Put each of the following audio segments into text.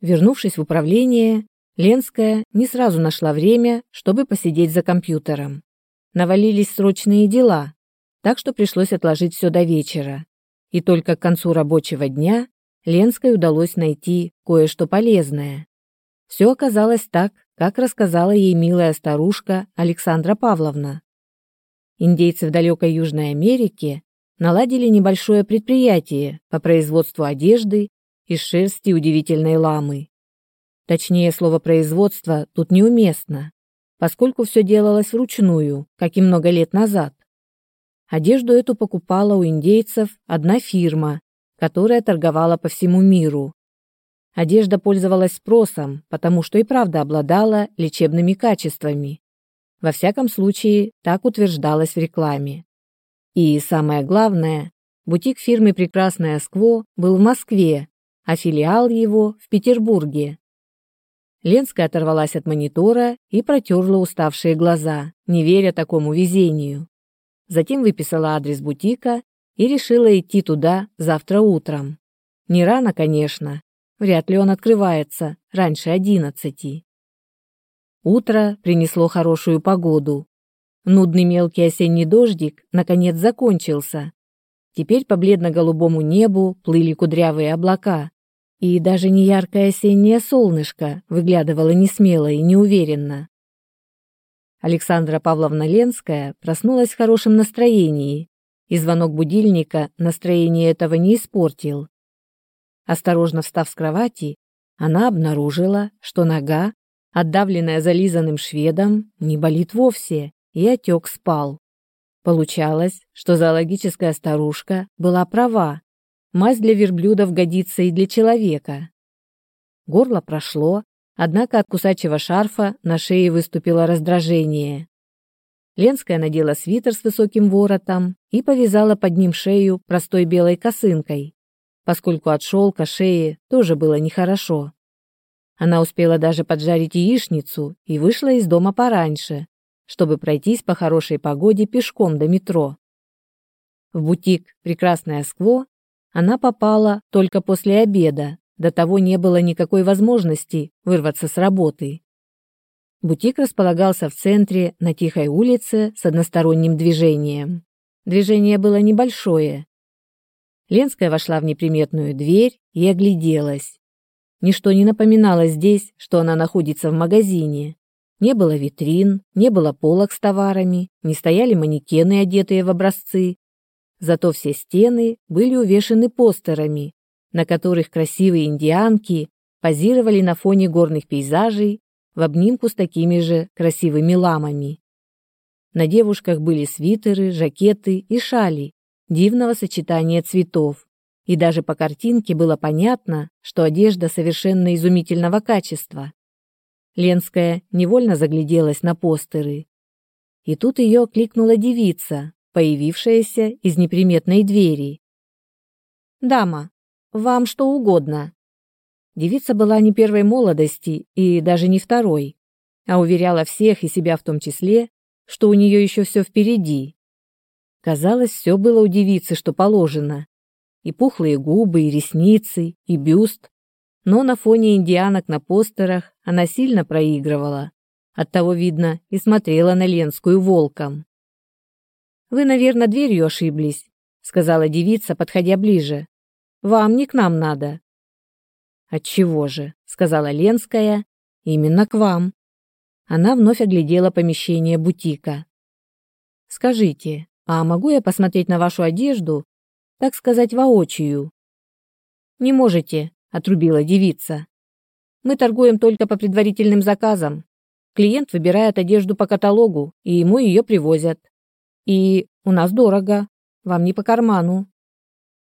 Вернувшись в управление, Ленская не сразу нашла время, чтобы посидеть за компьютером. Навалились срочные дела, так что пришлось отложить все до вечера. И только к концу рабочего дня Ленской удалось найти кое-что полезное. Все оказалось так, как рассказала ей милая старушка Александра Павловна. Индейцы в далекой Южной Америке наладили небольшое предприятие по производству одежды из шерсти удивительной ламы. Точнее, слово «производство» тут неуместно, поскольку все делалось вручную, как и много лет назад. Одежду эту покупала у индейцев одна фирма, которая торговала по всему миру. Одежда пользовалась спросом, потому что и правда обладала лечебными качествами. Во всяком случае, так утверждалось в рекламе. И самое главное, бутик фирмы «Прекрасная Скво» был в Москве, а филиал его в Петербурге. Ленская оторвалась от монитора и протерла уставшие глаза, не веря такому везению. Затем выписала адрес бутика и решила идти туда завтра утром. Не рано, конечно. Вряд ли он открывается раньше одиннадцати. Утро принесло хорошую погоду. Нудный мелкий осенний дождик наконец закончился. Теперь по бледно-голубому небу плыли кудрявые облака, и даже не яркое осеннее солнышко выглядывало несмело и неуверенно. Александра Павловна Ленская проснулась в хорошем настроении и звонок будильника настроение этого не испортил. Осторожно встав с кровати, она обнаружила, что нога, отдавленная зализанным шведом, не болит вовсе, и отек спал. Получалось, что зоологическая старушка была права. Мазь для верблюдов годится и для человека. Горло прошло, однако от кусачего шарфа на шее выступило раздражение. Ленская надела свитер с высоким воротом и повязала под ним шею простой белой косынкой, поскольку от шелка шеи тоже было нехорошо. Она успела даже поджарить яичницу и вышла из дома пораньше, чтобы пройтись по хорошей погоде пешком до метро. В бутик «Прекрасная Скво» она попала только после обеда, до того не было никакой возможности вырваться с работы. Бутик располагался в центре, на тихой улице с односторонним движением. Движение было небольшое. Ленская вошла в неприметную дверь и огляделась. Ничто не напоминало здесь, что она находится в магазине. Не было витрин, не было полок с товарами, не стояли манекены, одетые в образцы. Зато все стены были увешаны постерами, на которых красивые индианки позировали на фоне горных пейзажей в обнимку с такими же красивыми ламами. На девушках были свитеры, жакеты и шали дивного сочетания цветов, и даже по картинке было понятно, что одежда совершенно изумительного качества. Ленская невольно загляделась на постеры. И тут ее окликнула девица, появившаяся из неприметной двери. «Дама, вам что угодно», Девица была не первой молодости и даже не второй, а уверяла всех и себя в том числе, что у нее еще все впереди. Казалось, все было у девицы, что положено. И пухлые губы, и ресницы, и бюст. Но на фоне индианок на постерах она сильно проигрывала. Оттого, видно, и смотрела на Ленскую волком. «Вы, наверное, дверью ошиблись», — сказала девица, подходя ближе. «Вам не к нам надо. «Отчего же?» — сказала Ленская. «Именно к вам». Она вновь оглядела помещение бутика. «Скажите, а могу я посмотреть на вашу одежду, так сказать, воочию?» «Не можете», — отрубила девица. «Мы торгуем только по предварительным заказам. Клиент выбирает одежду по каталогу, и ему ее привозят. И у нас дорого, вам не по карману».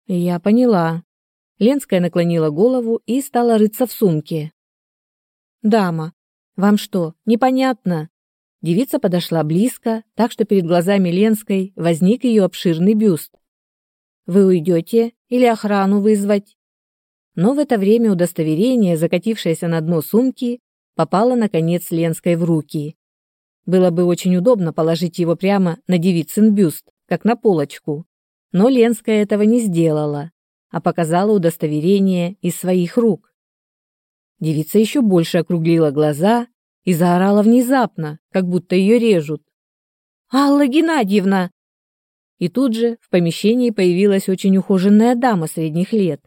«Я поняла», Ленская наклонила голову и стала рыться в сумке. «Дама, вам что, непонятно?» Девица подошла близко, так что перед глазами Ленской возник ее обширный бюст. «Вы уйдете или охрану вызвать?» Но в это время удостоверение, закатившееся на дно сумки, попало, наконец, Ленской в руки. Было бы очень удобно положить его прямо на девицын бюст, как на полочку. Но Ленская этого не сделала а показала удостоверение из своих рук. девица еще больше округлила глаза и заорала внезапно, как будто ее режут. «Алла Геннадьевна!» И тут же в помещении появилась очень ухоженная дама средних лет,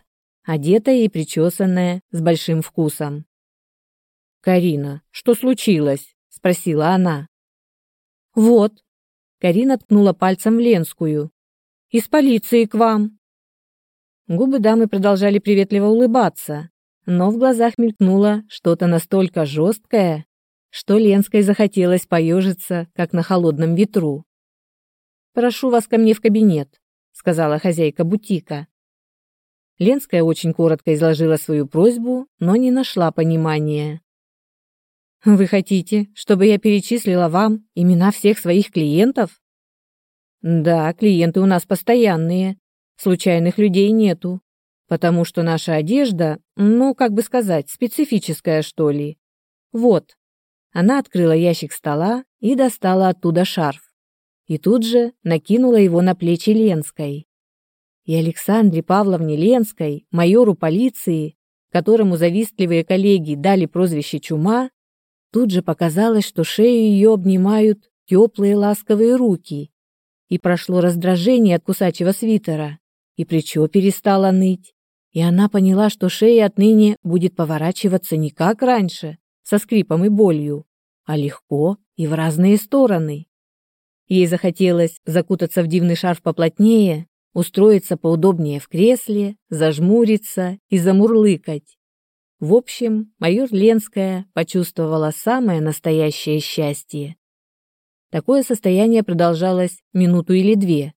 одетая и причесанная, с большим вкусом. «Карина, что случилось?» – спросила она. «Вот». Карина ткнула пальцем в Ленскую. «Из полиции к вам». Губы дамы продолжали приветливо улыбаться, но в глазах мелькнуло что-то настолько жесткое, что Ленской захотелось поежиться, как на холодном ветру. «Прошу вас ко мне в кабинет», — сказала хозяйка бутика. Ленская очень коротко изложила свою просьбу, но не нашла понимания. «Вы хотите, чтобы я перечислила вам имена всех своих клиентов?» «Да, клиенты у нас постоянные. Случайных людей нету потому что наша одежда, ну, как бы сказать, специфическая, что ли. Вот. Она открыла ящик стола и достала оттуда шарф. И тут же накинула его на плечи Ленской. И Александре Павловне Ленской, майору полиции, которому завистливые коллеги дали прозвище «Чума», тут же показалось, что шею ее обнимают теплые ласковые руки. И прошло раздражение от кусачего свитера, и плечо перестало ныть и она поняла, что шея отныне будет поворачиваться не как раньше, со скрипом и болью, а легко и в разные стороны. Ей захотелось закутаться в дивный шарф поплотнее, устроиться поудобнее в кресле, зажмуриться и замурлыкать. В общем, майор Ленская почувствовала самое настоящее счастье. Такое состояние продолжалось минуту или две,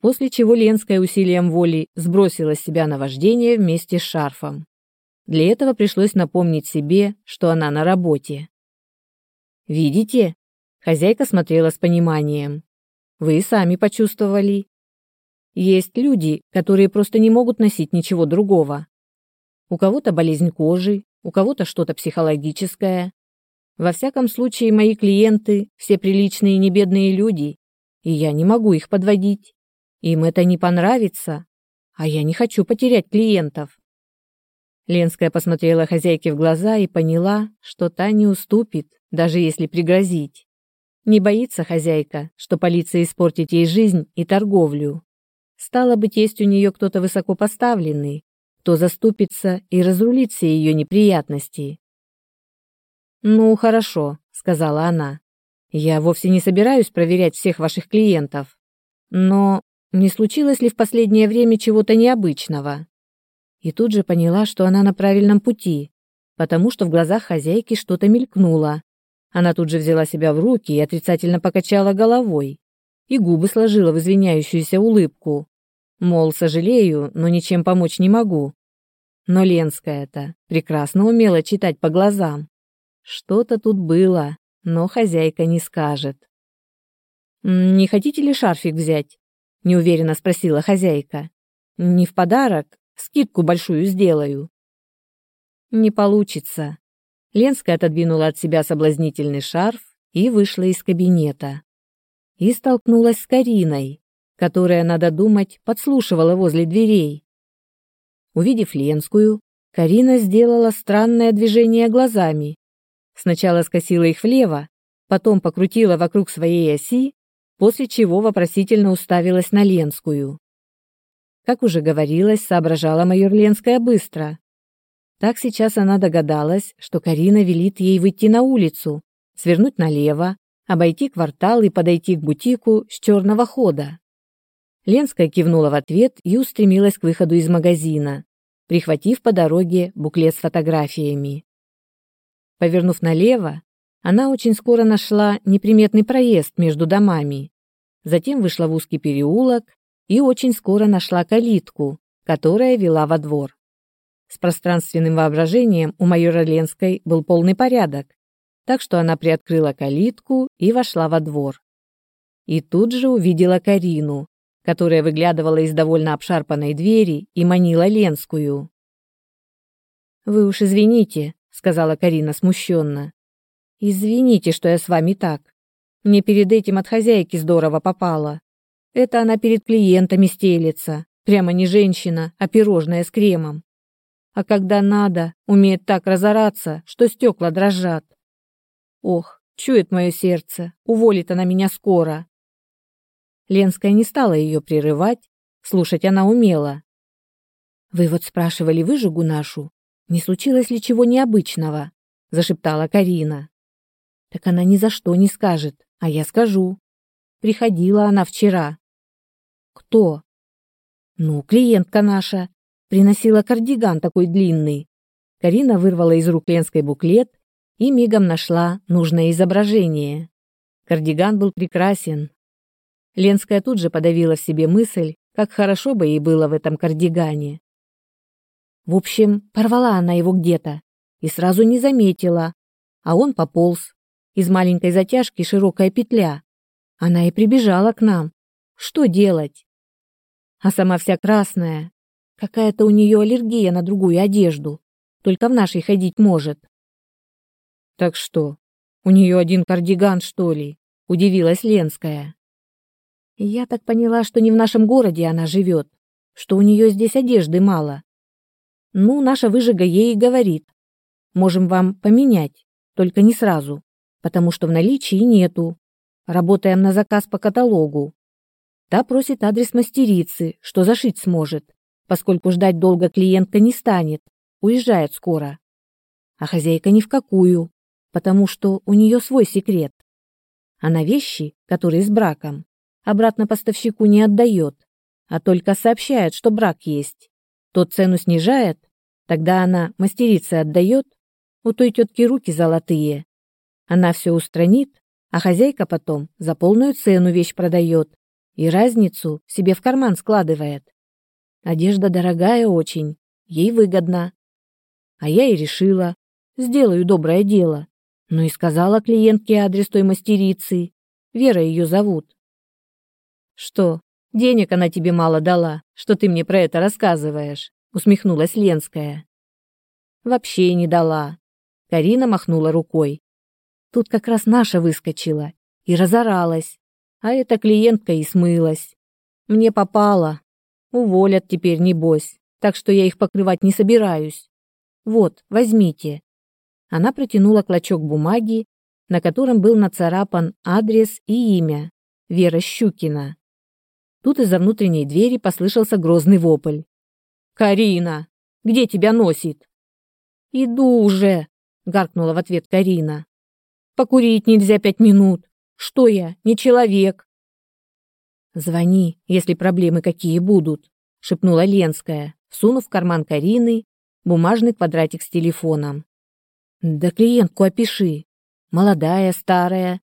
после чего Ленская усилием воли сбросила с себя наваждение вместе с шарфом. Для этого пришлось напомнить себе, что она на работе. «Видите?» — хозяйка смотрела с пониманием. «Вы сами почувствовали. Есть люди, которые просто не могут носить ничего другого. У кого-то болезнь кожи, у кого-то что-то психологическое. Во всяком случае, мои клиенты – все приличные небедные люди, и я не могу их подводить. Им это не понравится, а я не хочу потерять клиентов. Ленская посмотрела хозяйке в глаза и поняла, что та не уступит, даже если пригрозить. Не боится хозяйка, что полиция испортит ей жизнь и торговлю. Стало быть, есть у нее кто-то высоко кто заступится и разрулит все ее неприятности. «Ну, хорошо», — сказала она. «Я вовсе не собираюсь проверять всех ваших клиентов. Но не случилось ли в последнее время чего-то необычного. И тут же поняла, что она на правильном пути, потому что в глазах хозяйки что-то мелькнуло. Она тут же взяла себя в руки и отрицательно покачала головой, и губы сложила в извиняющуюся улыбку. Мол, сожалею, но ничем помочь не могу. Но Ленская-то прекрасно умела читать по глазам. Что-то тут было, но хозяйка не скажет. «Не хотите ли шарфик взять?» неуверенно спросила хозяйка. Не в подарок, скидку большую сделаю. Не получится. Ленская отодвинула от себя соблазнительный шарф и вышла из кабинета. И столкнулась с Кариной, которая, надо думать, подслушивала возле дверей. Увидев Ленскую, Карина сделала странное движение глазами. Сначала скосила их влево, потом покрутила вокруг своей оси после чего вопросительно уставилась на Ленскую. Как уже говорилось, соображала майор Ленская быстро. Так сейчас она догадалась, что Карина велит ей выйти на улицу, свернуть налево, обойти квартал и подойти к бутику с черного хода. Ленская кивнула в ответ и устремилась к выходу из магазина, прихватив по дороге буклет с фотографиями. Повернув налево, она очень скоро нашла неприметный проезд между домами затем вышла в узкий переулок и очень скоро нашла калитку, которая вела во двор. С пространственным воображением у майора Ленской был полный порядок, так что она приоткрыла калитку и вошла во двор. И тут же увидела Карину, которая выглядывала из довольно обшарпанной двери и манила Ленскую. «Вы уж извините», — сказала Карина смущенно. «Извините, что я с вами так. Мне перед этим от хозяйки здорово попало. Это она перед клиентами стелется. Прямо не женщина, а пирожное с кремом. а когда надо, умеет так разораться, что стекла дрожат. Ох, чует мое сердце, уволит она меня скоро. Ленская не стала ее прерывать, слушать она умела. «Вы вот спрашивали выжигу нашу, не случилось ли чего необычного?» — зашептала Карина. «Так она ни за что не скажет, а я скажу. Приходила она вчера». «Кто?» «Ну, клиентка наша. Приносила кардиган такой длинный». Карина вырвала из рук Ленской буклет и мигом нашла нужное изображение. Кардиган был прекрасен, Ленская тут же подавила в себе мысль, как хорошо бы ей было в этом кардигане. В общем, порвала она его где-то и сразу не заметила, а он пополз. Из маленькой затяжки широкая петля. Она и прибежала к нам. Что делать? А сама вся красная. Какая-то у нее аллергия на другую одежду. Только в нашей ходить может. Так что, у нее один кардиган, что ли? Удивилась Ленская. Я так поняла, что не в нашем городе она живет, что у нее здесь одежды мало. Ну, наша выжига ей и говорит. Можем вам поменять, только не сразу, потому что в наличии нету. Работаем на заказ по каталогу. Та просит адрес мастерицы, что зашить сможет, поскольку ждать долго клиентка не станет, уезжает скоро. А хозяйка ни в какую, потому что у нее свой секрет. Она вещи, которые с браком, обратно поставщику не отдает, а только сообщает, что брак есть. Тот цену снижает, тогда она мастерице отдает, у той тетки руки золотые. Она все устранит, а хозяйка потом за полную цену вещь продает и разницу себе в карман складывает. Одежда дорогая очень, ей выгодно. А я и решила, сделаю доброе дело. Ну и сказала клиентке адрес той мастерицы. Вера ее зовут. Что, денег она тебе мало дала, что ты мне про это рассказываешь? усмехнулась Ленская. Вообще не дала. Карина махнула рукой. Тут как раз наша выскочила и разоралась, а эта клиентка и смылась. Мне попало. Уволят теперь небось, так что я их покрывать не собираюсь. Вот, возьмите. Она протянула клочок бумаги, на котором был нацарапан адрес и имя Вера Щукина. Тут из-за внутренней двери послышался грозный вопль. «Карина! Где тебя носит?» «Иду уже!» — гаркнула в ответ Карина. «Покурить нельзя пять минут. Что я, не человек?» «Звони, если проблемы какие будут», — шепнула Ленская, сунув в карман Карины бумажный квадратик с телефоном. «Да клиентку опиши. Молодая, старая?»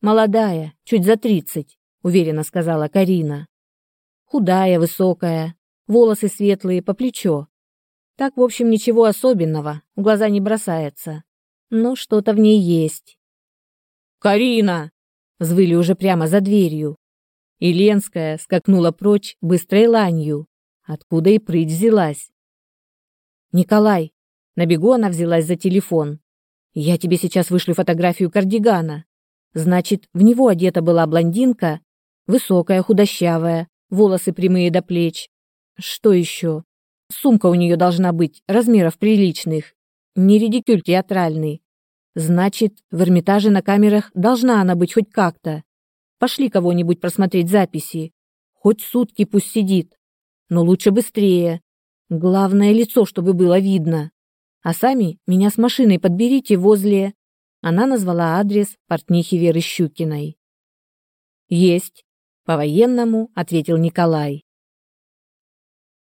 «Молодая, чуть за тридцать уверенно сказала Карина. Худая, высокая, волосы светлые по плечо. Так, в общем, ничего особенного, в глаза не бросается. Но что-то в ней есть. «Карина!» — взвыли уже прямо за дверью. И скакнула прочь быстрой ланью, откуда и прыть взялась. «Николай!» — на бегу она взялась за телефон. «Я тебе сейчас вышлю фотографию кардигана. Значит, в него одета была блондинка Высокая, худощавая, волосы прямые до плеч. Что еще? Сумка у нее должна быть, размеров приличных. Не редикюль театральный. Значит, в Эрмитаже на камерах должна она быть хоть как-то. Пошли кого-нибудь просмотреть записи. Хоть сутки пусть сидит. Но лучше быстрее. Главное лицо, чтобы было видно. А сами меня с машиной подберите возле... Она назвала адрес портнихи Веры Щукиной. Есть. По-военному ответил Николай.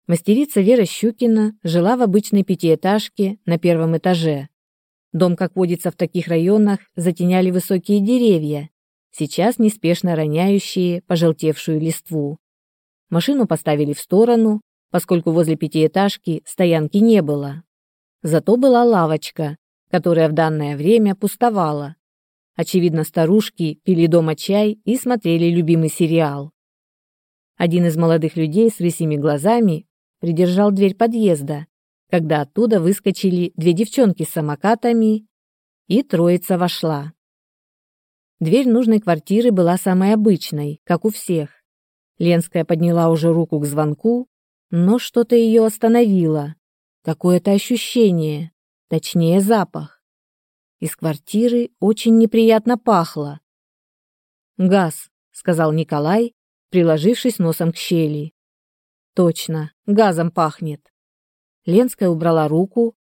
Мастерица Вера Щукина жила в обычной пятиэтажке на первом этаже. Дом, как водится в таких районах, затеняли высокие деревья, сейчас неспешно роняющие пожелтевшую листву. Машину поставили в сторону, поскольку возле пятиэтажки стоянки не было. Зато была лавочка, которая в данное время пустовала, Очевидно, старушки пили дома чай и смотрели любимый сериал. Один из молодых людей с рысьими глазами придержал дверь подъезда, когда оттуда выскочили две девчонки с самокатами, и троица вошла. Дверь нужной квартиры была самой обычной, как у всех. Ленская подняла уже руку к звонку, но что-то ее остановило. какое-то ощущение, точнее запах. Из квартиры очень неприятно пахло. «Газ», — сказал Николай, приложившись носом к щели. «Точно, газом пахнет». Ленская убрала руку.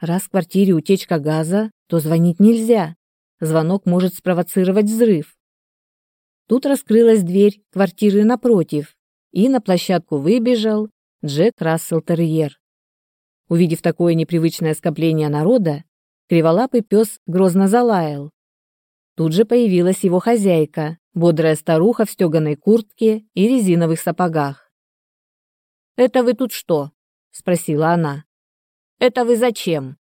Раз в квартире утечка газа, то звонить нельзя. Звонок может спровоцировать взрыв. Тут раскрылась дверь квартиры напротив, и на площадку выбежал Джек Рассел Терьер. Увидев такое непривычное скопление народа, криволапый пес грозно залаял. Тут же появилась его хозяйка, бодрая старуха в стеганой куртке и резиновых сапогах. «Это вы тут что?» — спросила она. «Это вы зачем?»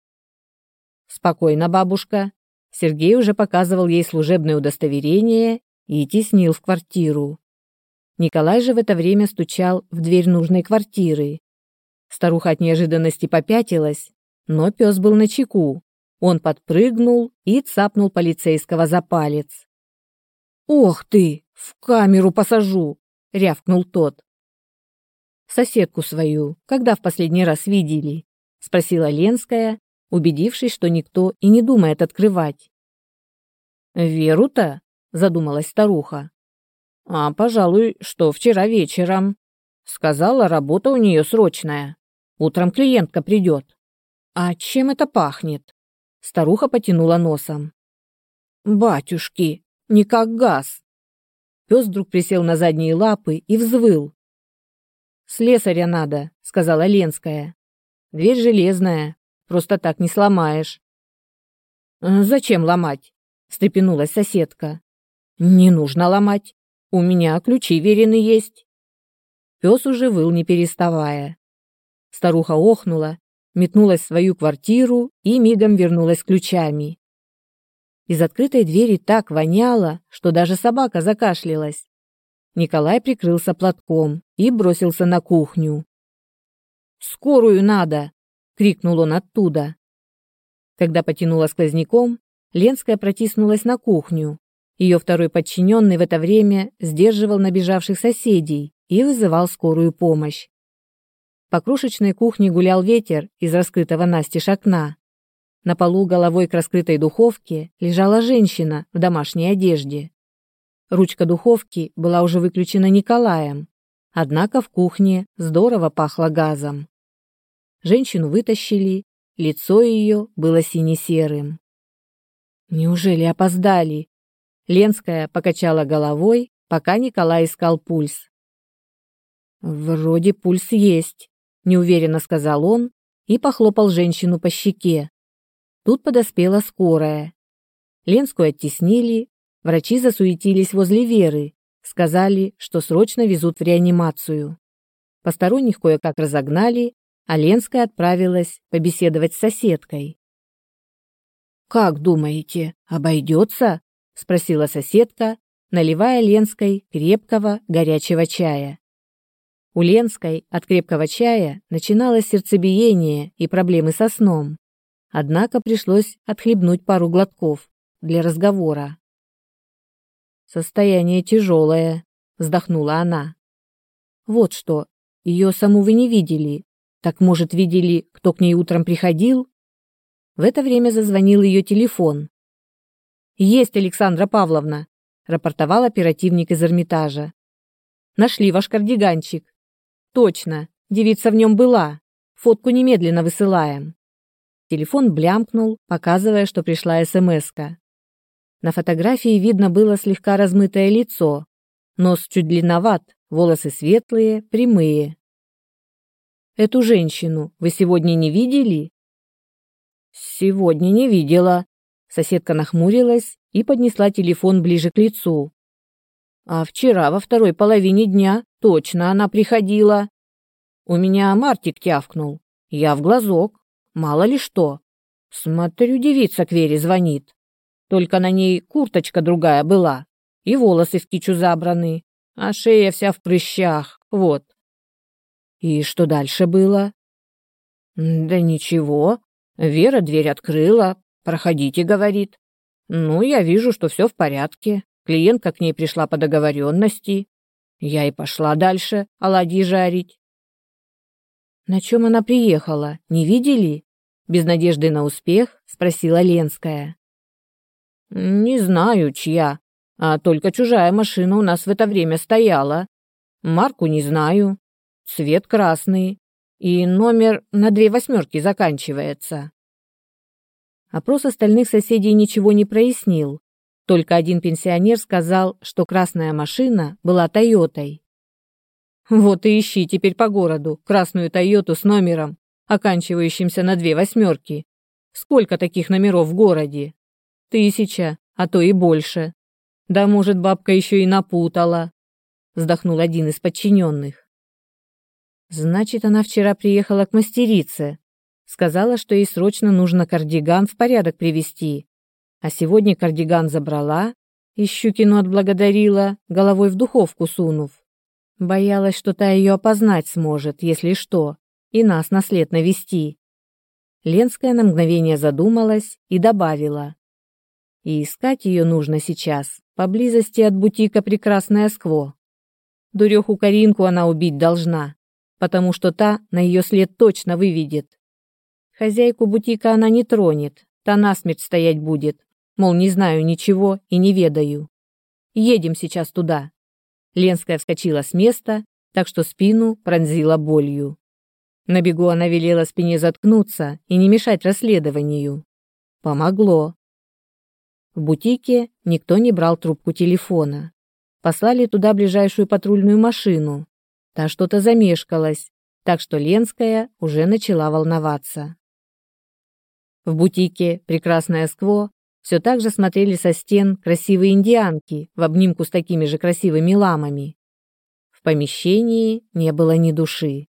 «Спокойно, бабушка». Сергей уже показывал ей служебное удостоверение и теснил в квартиру. Николай же в это время стучал в дверь нужной квартиры. Старуха от неожиданности попятилась, но пес был на чеку. Он подпрыгнул и цапнул полицейского за палец. «Ох ты! В камеру посажу!» — рявкнул тот. «Соседку свою, когда в последний раз видели?» — спросила Ленская, убедившись, что никто и не думает открывать. «Веру-то?» задумалась старуха. А, пожалуй, что вчера вечером. Сказала, работа у нее срочная. Утром клиентка придет. А чем это пахнет? Старуха потянула носом. Батюшки, не как газ. Пес вдруг присел на задние лапы и взвыл. «Слесаря надо», — сказала Ленская. «Дверь железная, просто так не сломаешь». «Зачем ломать?» — встрепенулась соседка. Не нужно ломать. У меня ключи верены есть. Пес уже выл, не переставая. Старуха охнула, метнулась в свою квартиру и мигом вернулась с ключами. Из открытой двери так воняло, что даже собака закашлялась. Николай прикрылся платком и бросился на кухню. «Скорую надо!» — крикнул он оттуда. Когда потянула сквозняком, Ленская протиснулась на кухню, ее второй подчиненный в это время сдерживал набежавших соседей и вызывал скорую помощь. По крошечной кухне гулял ветер из раскрытого настежь окна. На полу головой к раскрытой духовке лежала женщина в домашней одежде. Ручка духовки была уже выключена Николаем, однако в кухне здорово пахло газом. Женщину вытащили, лицо ее было сине-серым. «Неужели опоздали?» Ленская покачала головой, пока Николай искал пульс. «Вроде пульс есть», — неуверенно сказал он и похлопал женщину по щеке. Тут подоспела скорая. Ленскую оттеснили, врачи засуетились возле Веры, сказали, что срочно везут в реанимацию. Посторонних кое-как разогнали, а Ленская отправилась побеседовать с соседкой. «Как думаете, обойдется?» — спросила соседка, наливая Ленской крепкого горячего чая. У Ленской от крепкого чая начиналось сердцебиение и проблемы со сном. Однако пришлось отхлебнуть пару глотков для разговора. «Состояние тяжелое», — вздохнула она. «Вот что, ее саму вы не видели. Так, может, видели, кто к ней утром приходил?» В это время зазвонил ее телефон. «Есть, Александра Павловна», — рапортовал оперативник из Эрмитажа. «Нашли ваш кардиганчик». «Точно, девица в нем была. Фотку немедленно высылаем». Телефон блямкнул, показывая, что пришла СМСка. На фотографии видно было слегка размытое лицо. Нос чуть длинноват, волосы светлые, прямые. «Эту женщину вы сегодня не видели?» «Сегодня не видела», Соседка нахмурилась и поднесла телефон ближе к лицу. А вчера во второй половине дня точно она приходила. У меня Мартик тявкнул. Я в глазок. Мало ли что. Смотрю, девица к Вере звонит. Только на ней курточка другая была. И волосы в кичу забраны. А шея вся в прыщах. Вот. И что дальше было? Да ничего. Вера дверь открыла, «Проходите», — говорит. «Ну, я вижу, что все в порядке. Клиентка к ней пришла по договоренности. Я и пошла дальше оладьи жарить». На чем она приехала, не видели? Без надежды на успех спросила Ленская. Не знаю, чья, а только чужая машина у нас в это время стояла. Марку не знаю. Цвет красный. И номер на две восьмерки заканчивается. Опрос остальных соседей ничего не прояснил. Только один пенсионер сказал, что красная машина была Тойотой. Вот и ищи теперь по городу красную Тойоту с номером, оканчивающимся на две восьмерки. Сколько таких номеров в городе? Тысяча, а то и больше. Да, может, бабка еще и напутала. Вздохнул один из подчиненных. Значит, она вчера приехала к мастерице. Сказала, что ей срочно нужно кардиган в порядок привести. А сегодня кардиган забрала и Щукину отблагодарила, головой в духовку сунув. Боялась, что та ее опознать сможет, если что, и нас на след навести. Ленская на мгновение задумалась и добавила. И искать ее нужно сейчас, поблизости от бутика «Прекрасное скво». Дуреху Каринку она убить должна, потому что та на ее след точно выведет. Хозяйку бутика она не тронет, та насмерть стоять будет, Мол, не знаю ничего и не ведаю. Едем сейчас туда. Ленская вскочила с места, так что спину пронзила болью. На бегу она велела спине заткнуться и не мешать расследованию. Помогло. В бутике никто не брал трубку телефона. Послали туда ближайшую патрульную машину. Та что-то замешкалась, так что Ленская уже начала волноваться. В бутике «Прекрасное скво» все так же смотрели со стен красивые индианки в обнимку с такими же красивыми ламами. В помещении не было ни души.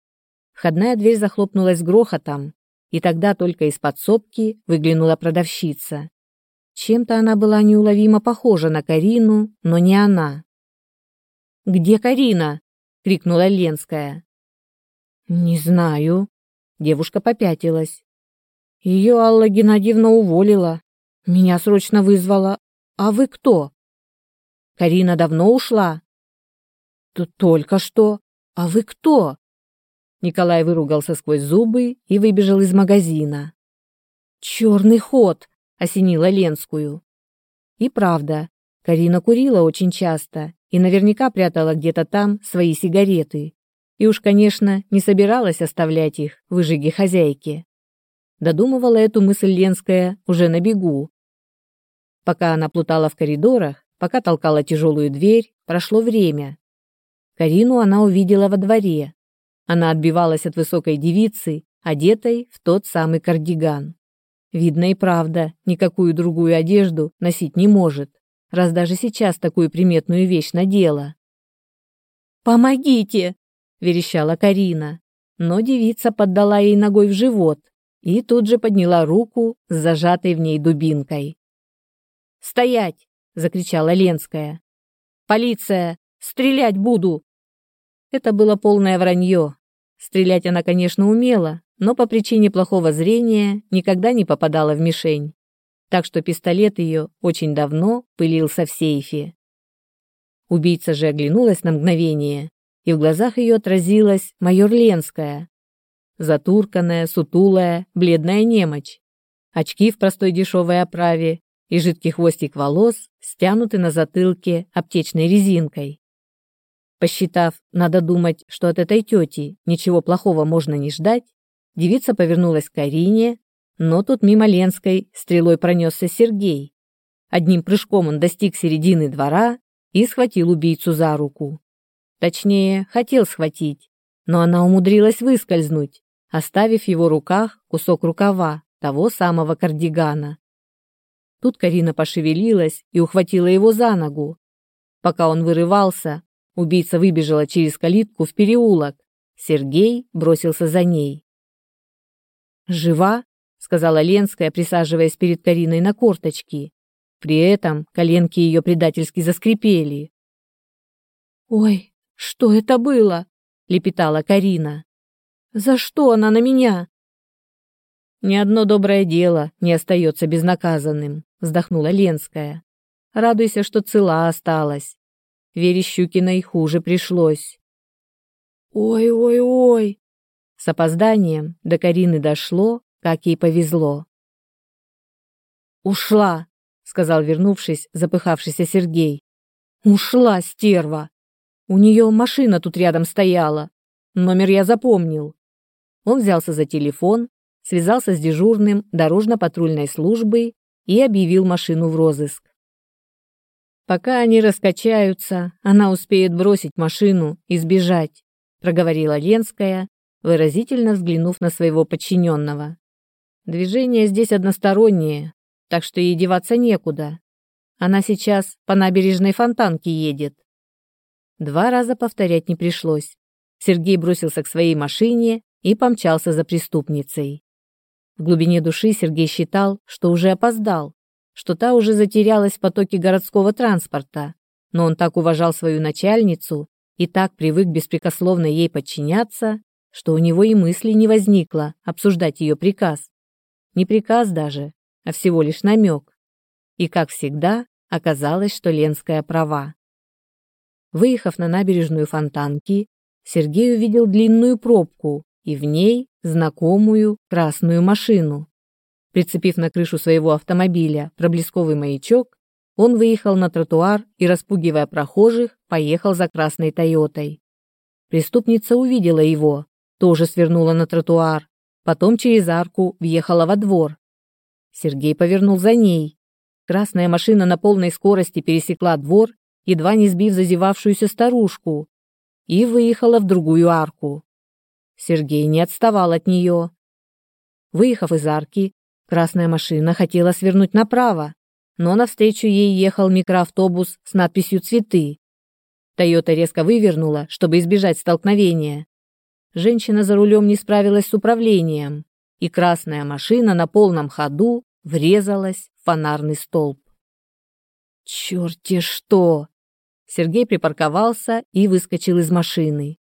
Входная дверь захлопнулась грохотом, и тогда только из подсобки выглянула продавщица. Чем-то она была неуловимо похожа на Карину, но не она. «Где Карина?» — крикнула Ленская. «Не знаю». Девушка попятилась. Ее Алла Геннадьевна уволила, меня срочно вызвала. А вы кто? Карина давно ушла? Тут только что. А вы кто? Николай выругался сквозь зубы и выбежал из магазина. Черный ход, осенила Ленскую. И правда, Карина курила очень часто и наверняка прятала где-то там свои сигареты. И уж, конечно, не собиралась оставлять их в выжиге хозяйки. Додумывала эту мысль Ленская уже на бегу, Пока она плутала в коридорах, пока толкала тяжелую дверь, прошло время. Карину она увидела во дворе. Она отбивалась от высокой девицы, одетой в тот самый кардиган. Видно и правда, никакую другую одежду носить не может, раз даже сейчас такую приметную вещь надела. «Помогите!» – верещала Карина, но девица поддала ей ногой в живот и тут же подняла руку с зажатой в ней дубинкой. «Стоять!» — закричала Ленская. «Полиция! Стрелять буду!» Это было полное вранье. Стрелять она, конечно, умела, но по причине плохого зрения никогда не попадала в мишень. Так что пистолет ее очень давно пылился в сейфе. Убийца же оглянулась на мгновение, и в глазах ее отразилась майор Ленская. Затурканная, сутулая, бледная немочь. Очки в простой дешевой оправе и жидкий хвостик волос стянуты на затылке аптечной резинкой. Посчитав, надо думать, что от этой тети ничего плохого можно не ждать, девица повернулась к Карине, но тут мимо Ленской стрелой пронесся Сергей. Одним прыжком он достиг середины двора и схватил убийцу за руку. Точнее, хотел схватить, но она умудрилась выскользнуть, оставив в его руках кусок рукава того самого кардигана. Тут Карина пошевелилась и ухватила его за ногу. Пока он вырывался, убийца выбежала через калитку в переулок. Сергей бросился за ней. «Жива?» — сказала Ленская, присаживаясь перед Кариной на корточки. При этом коленки ее предательски заскрипели. «Ой, что это было?» — лепетала Карина. «За что она на меня?» «Ни одно доброе дело не остается безнаказанным», вздохнула Ленская. Радуйся, что цела осталась. Вере Щукиной хуже пришлось. Ой-ой-ой. С опозданием до Карины дошло, как ей повезло. «Ушла!» — сказал, вернувшись, запыхавшийся Сергей. «Ушла, стерва! У нее машина тут рядом стояла. Номер я запомнил». Он взялся за телефон, связался с дежурным дорожно-патрульной службой и объявил машину в розыск. Пока они раскачаются, она успеет бросить машину и сбежать, проговорила Ленская, выразительно взглянув на своего подчиненного. Движение здесь одностороннее, так что ей деваться некуда. Она сейчас по набережной Фонтанке едет. Два раза повторять не пришлось. Сергей бросился к своей машине и помчался за преступницей. В глубине души Сергей считал, что уже опоздал, что та уже затерялась в потоке городского транспорта, но он так уважал свою начальницу и так привык беспрекословно ей подчиняться, что у него и мысли не возникло обсуждать ее приказ. Не приказ даже, а всего лишь намек. И, как всегда, оказалось, что Ленская права. Выехав на набережную Фонтанки, Сергей увидел длинную пробку и в ней знакомую красную машину. Прицепив на крышу своего автомобиля проблесковый маячок, он выехал на тротуар и, распугивая прохожих, поехал за красной «Тойотой». Преступница увидела его, тоже свернула на тротуар, потом через арку въехала во двор. Сергей повернул за ней. Красная машина на полной скорости пересекла двор, едва не сбив зазевавшуюся старушку, и выехала в другую арку. Сергей не отставал от нее. Выехав из арки, Красная машина хотела свернуть направо, но навстречу ей ехал микроавтобус с надписью «Цветы». Тойота резко вывернула, чтобы избежать столкновения. Женщина за рулем не справилась с управлением, и красная машина на полном ходу врезалась в фонарный столб. «Черт-те что!» Сергей припарковался и выскочил из машины.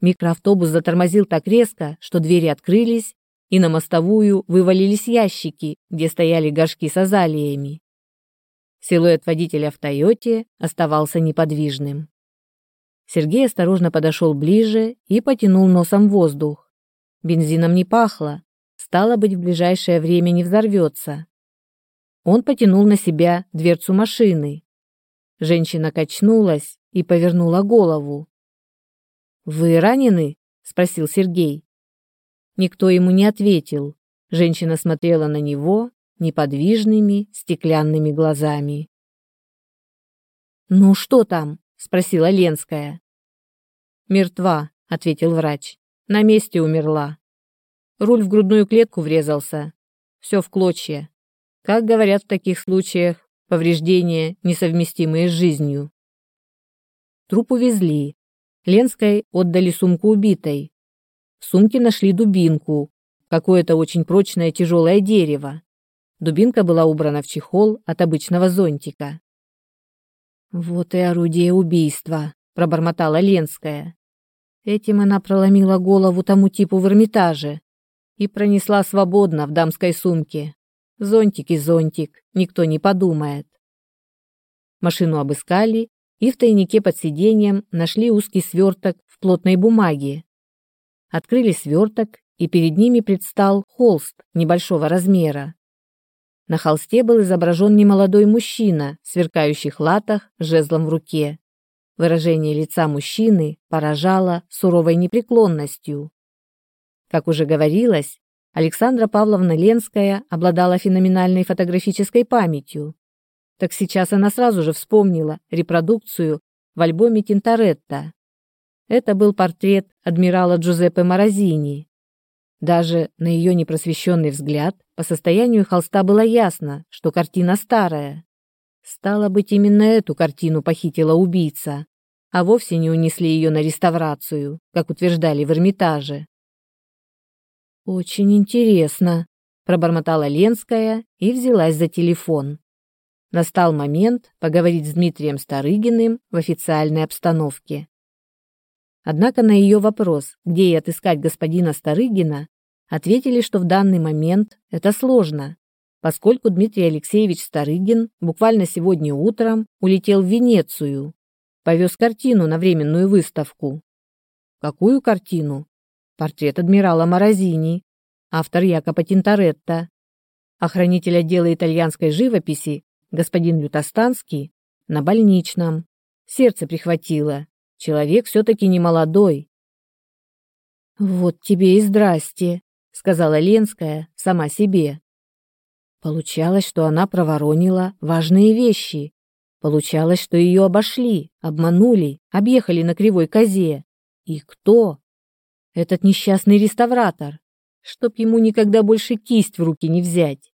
Микроавтобус затормозил так резко, что двери открылись, и на мостовую вывалились ящики, где стояли горшки с азалиями. Силуэт водителя в «Тойоте» оставался неподвижным. Сергей осторожно подошел ближе и потянул носом воздух. Бензином не пахло, стало быть, в ближайшее время не взорвется. Он потянул на себя дверцу машины. Женщина качнулась и повернула голову. «Вы ранены?» — спросил Сергей. Никто ему не ответил. Женщина смотрела на него неподвижными стеклянными глазами. «Ну что там?» — спросила Ленская. «Мертва», — ответил врач. «На месте умерла. Руль в грудную клетку врезался. Все в клочья. Как говорят в таких случаях, повреждения, несовместимые с жизнью». Труп увезли. Ленской отдали сумку убитой. В сумке нашли дубинку, какое-то очень прочное тяжелое дерево. Дубинка была убрана в чехол от обычного зонтика. «Вот и орудие убийства», — пробормотала Ленская. Этим она проломила голову тому типу в Эрмитаже и пронесла свободно в дамской сумке. Зонтик и зонтик, никто не подумает. Машину обыскали и в тайнике под сиденьем нашли узкий сверток в плотной бумаге, открыли сверток, и перед ними предстал холст небольшого размера. На холсте был изображен немолодой мужчина в сверкающих латах с жезлом в руке. Выражение лица мужчины поражало суровой непреклонностью. Как уже говорилось, Александра Павловна Ленская обладала феноменальной фотографической памятью. Так сейчас она сразу же вспомнила репродукцию в альбоме Тинторетто. Это был портрет адмирала Джузеппе Морозини. Даже на ее непросвещенный взгляд по состоянию холста было ясно, что картина старая. Стало быть, именно эту картину похитила убийца, а вовсе не унесли ее на реставрацию, как утверждали в Эрмитаже. «Очень интересно», — пробормотала Ленская и взялась за телефон. Настал момент поговорить с Дмитрием Старыгиным в официальной обстановке. Однако на ее вопрос, где ей отыскать господина Старыгина, ответили, что в данный момент это сложно, поскольку Дмитрий Алексеевич Старыгин буквально сегодня утром улетел в Венецию, повез картину на временную выставку. Какую картину? портрет адмирала Морозини, автор Якопа Тинторетто. Охранитель отдела итальянской живописи, господин Лютостанский, на больничном. Сердце прихватило. Человек все-таки не молодой. «Вот тебе и здрасте», — сказала Ленская сама себе. Получалось, что она проворонила важные вещи. Получалось, что ее обошли, обманули, объехали на кривой козе. И кто? Этот несчастный реставратор. Чтоб ему никогда больше кисть в руки не взять.